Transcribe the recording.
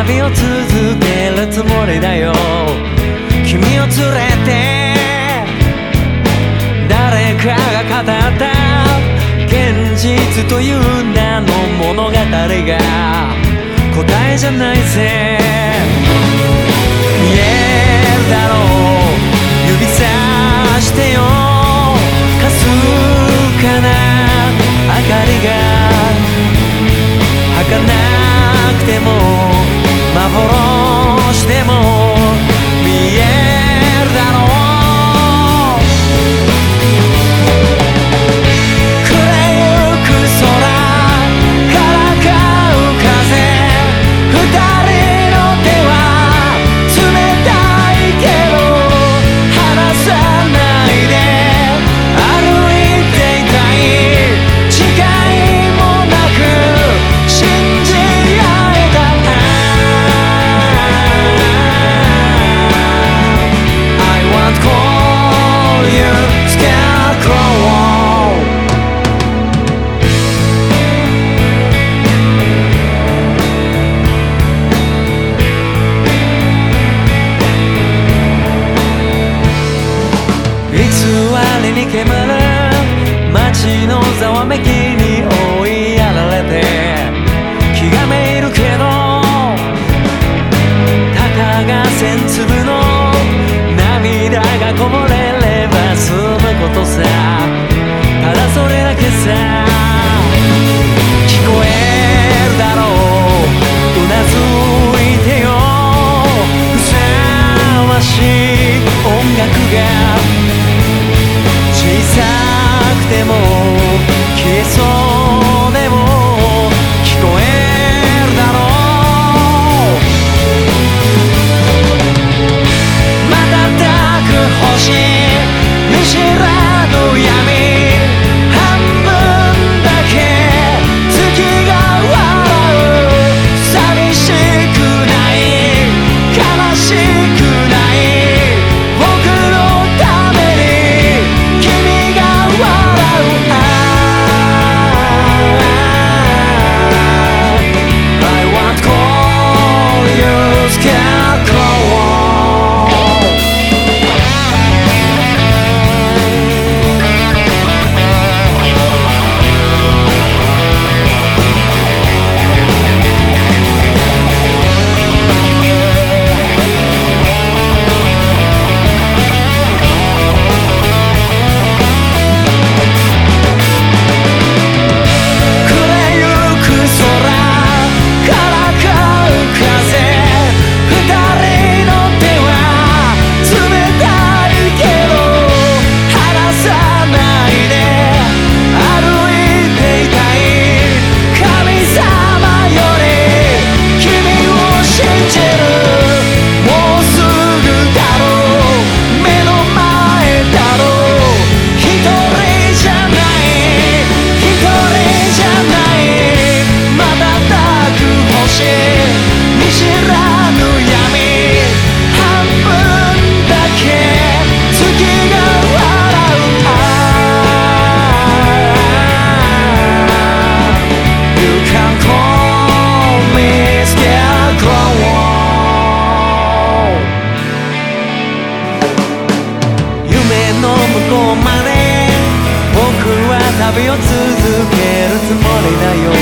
旅を続けるつもりだよ。君を連れて誰かが語った現実という名の物語が答えじゃないぜ。言えるだろう指さしてよ。かすかな明かりが儚くても。幻でも見えりに煙る街のざわめきに追いやられて気がめいるけどたかが千粒の涙がこぼれれば済むことさ。ただそれだけさ。聞こえるだろう。旅を続けるつもりだよ。